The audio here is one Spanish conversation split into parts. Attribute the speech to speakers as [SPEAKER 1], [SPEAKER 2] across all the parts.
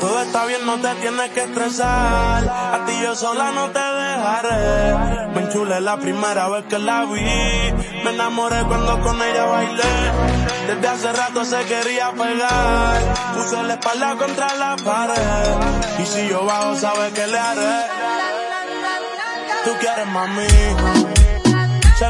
[SPEAKER 1] Todo está bien, no te tienes que estresar. A ti yo sola no te dejaré. Me enchulé la primera vez que la vi. Me enamoré cuando con ella bailé. Desde hace rato se quería pegar. Puse la espalda contra la pared. Y si yo bajo, sabes que le haré. Tú quieres mami. Se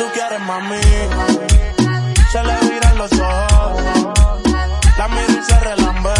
[SPEAKER 1] tú quieres, mami. Se le viran los ojos, la mira y se relambé.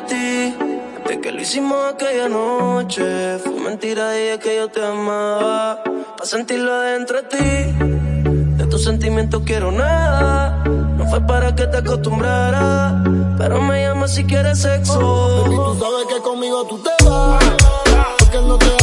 [SPEAKER 2] de
[SPEAKER 3] ti. Desde que lo hicimos aquella noche, fue mentira y es que yo te amaba. Pa' sentirlo adentro de ti, de tus sentimientos quiero nada. No fue para que te acostumbrara, pero me llama si quieres sexo.
[SPEAKER 4] Oh, baby, tú sabes que conmigo tú te vas, porque no te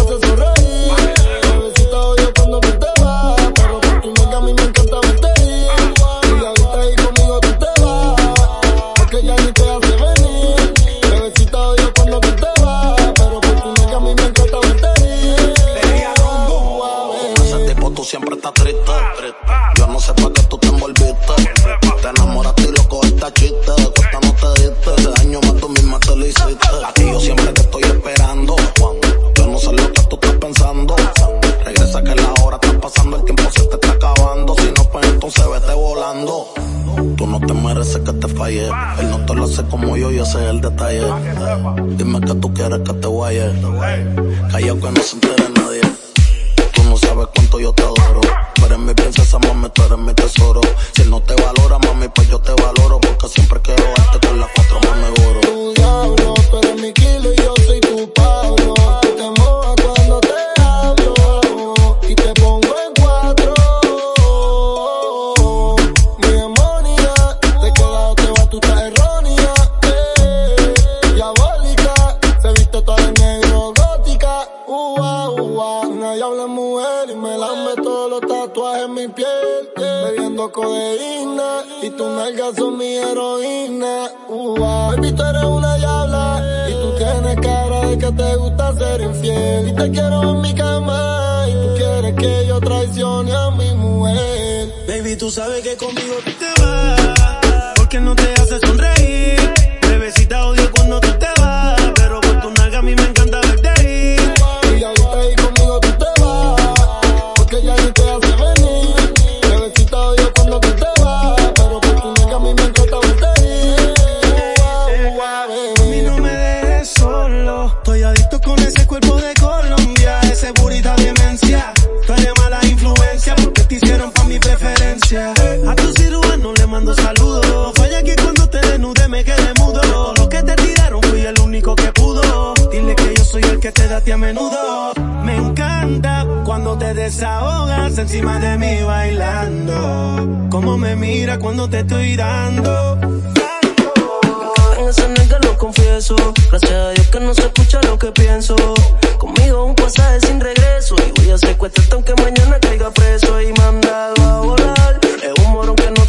[SPEAKER 5] falle. Él no te lo hace como yo, yo sé el detalle. Dime que tú quieres que te guaye. Callao que no se entere nadie. Tú no sabes cuánto yo te adoro. Tú eres mi princesa, mami, tú eres mi tesoro. Si él no te valora, mami, pues yo te valoro. Porque siempre quiero
[SPEAKER 4] tatuajes en mi piel. eh. Bebiendo codeína y tus nalgas son mi heroína. Ua, baby, tú eres una diabla y tú tienes cara de que te gusta ser infiel. Y te quiero en mi cama y tú quieres que yo traicione a mi mujer.
[SPEAKER 6] Baby, tú sabes que conmigo te vas, porque no te hace a menudo. Me encanta cuando te desahogas encima de mí bailando, como me mira cuando te estoy dando.
[SPEAKER 3] En esa nega lo confieso. Gracias a Dios que no se escucha lo que pienso. Conmigo un pasaje sin regreso. Y voy a secuestrarte aunque mañana caiga preso. Y mandado a volar. Es un morón que no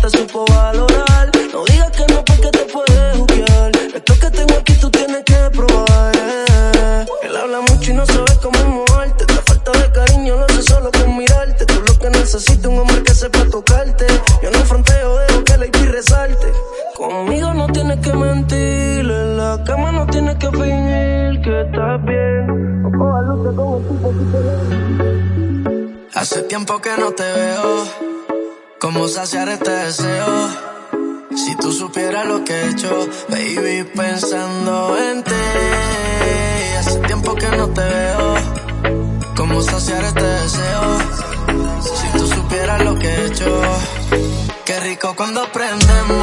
[SPEAKER 3] que fingir que estás bien.
[SPEAKER 2] Hace tiempo que no te veo. ¿Cómo saciar este deseo? Si tú supieras lo que he hecho, baby, pensando en ti. Hace tiempo que no te veo. ¿Cómo saciar este deseo? Si tú supieras lo que he hecho, qué rico cuando prendemos.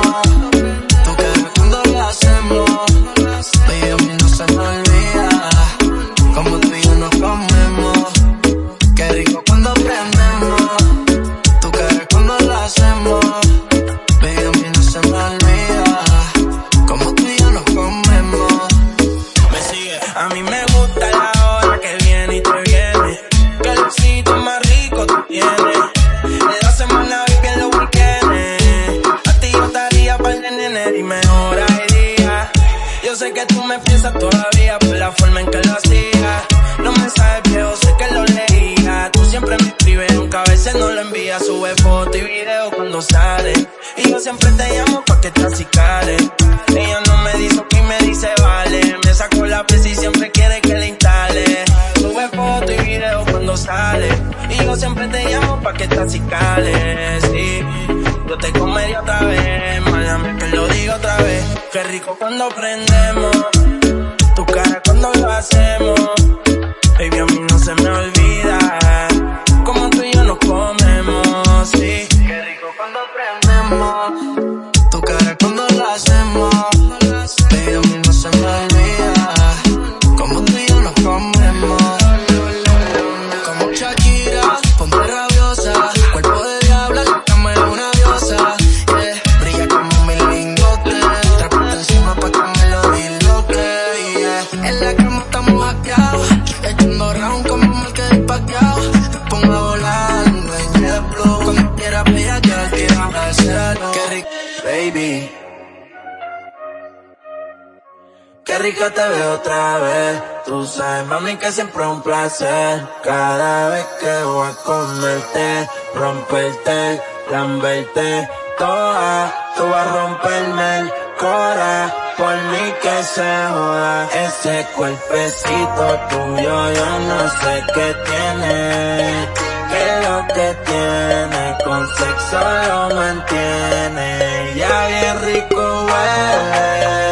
[SPEAKER 2] Cuando prendemos.
[SPEAKER 6] Tu cara cuando lo hacemos. Baby, a mí no se me olvida.
[SPEAKER 2] Rico te
[SPEAKER 6] veo otra vez. Tú sabes, mami, que siempre es un placer. Cada vez que voy a comerte, romperte, lamberte, toda. Tú vas a romperme el cora. Por mí que se joda. Ese cuerpecito tuyo, yo no sé qué tiene. ¿Qué es lo que tiene
[SPEAKER 2] con sexo lo mantiene. Ya bien rico huele,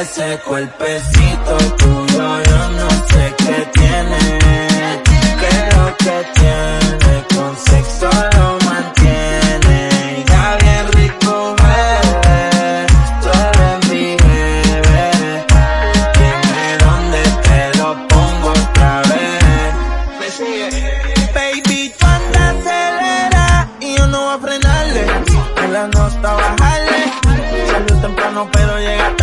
[SPEAKER 2] ese cuerpecito tuyo yo no sé qué tiene. ¿Qué lo que tiene? Con sexo lo mantiene. Ya bien rico bebé, tú eres mi bebé. Dime dónde te lo pongo otra vez.
[SPEAKER 7] Baby, tú andas acelera y yo no voy a frenarle. En la nota bajarle. Salió temprano pero llega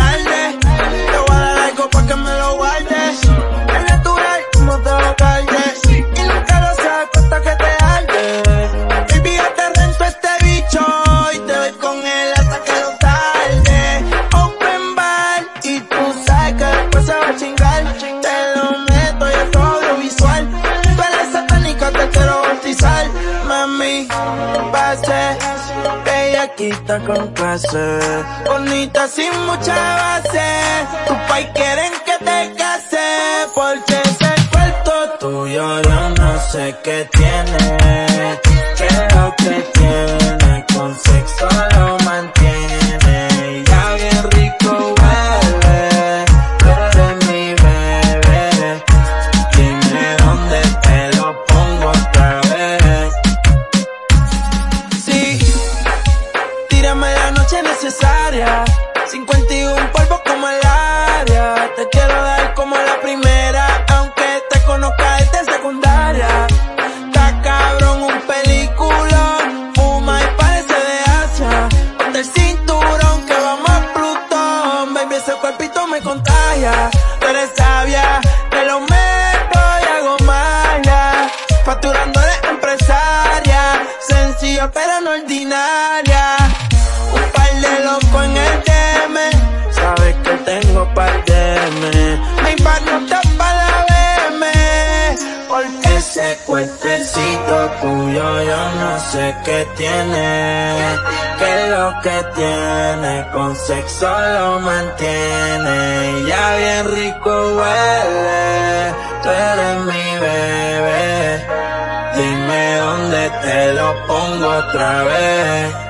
[SPEAKER 7] Te lo meto y es audiovisual. Tú eres satánica, te quiero bautizar. Mami, pase, bellaquita con clase. Bonita sin mucha base. Tu pai quieren que te case. Porque ese cuarto tuyo yo no sé qué tiene. Sé qué tiene. ¿Qué es lo que tiene? Con sexo lo mantiene. Ya bien rico huele. Tú eres mi bebé. Dime dónde te lo pongo otra vez.